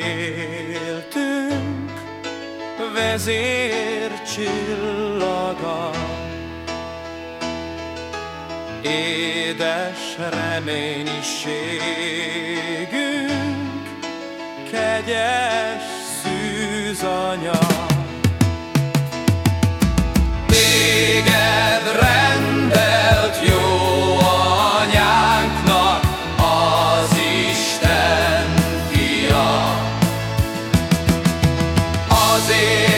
éltünk vezércsillaga. Édes reménységünk, kegyes szűzanyag. você.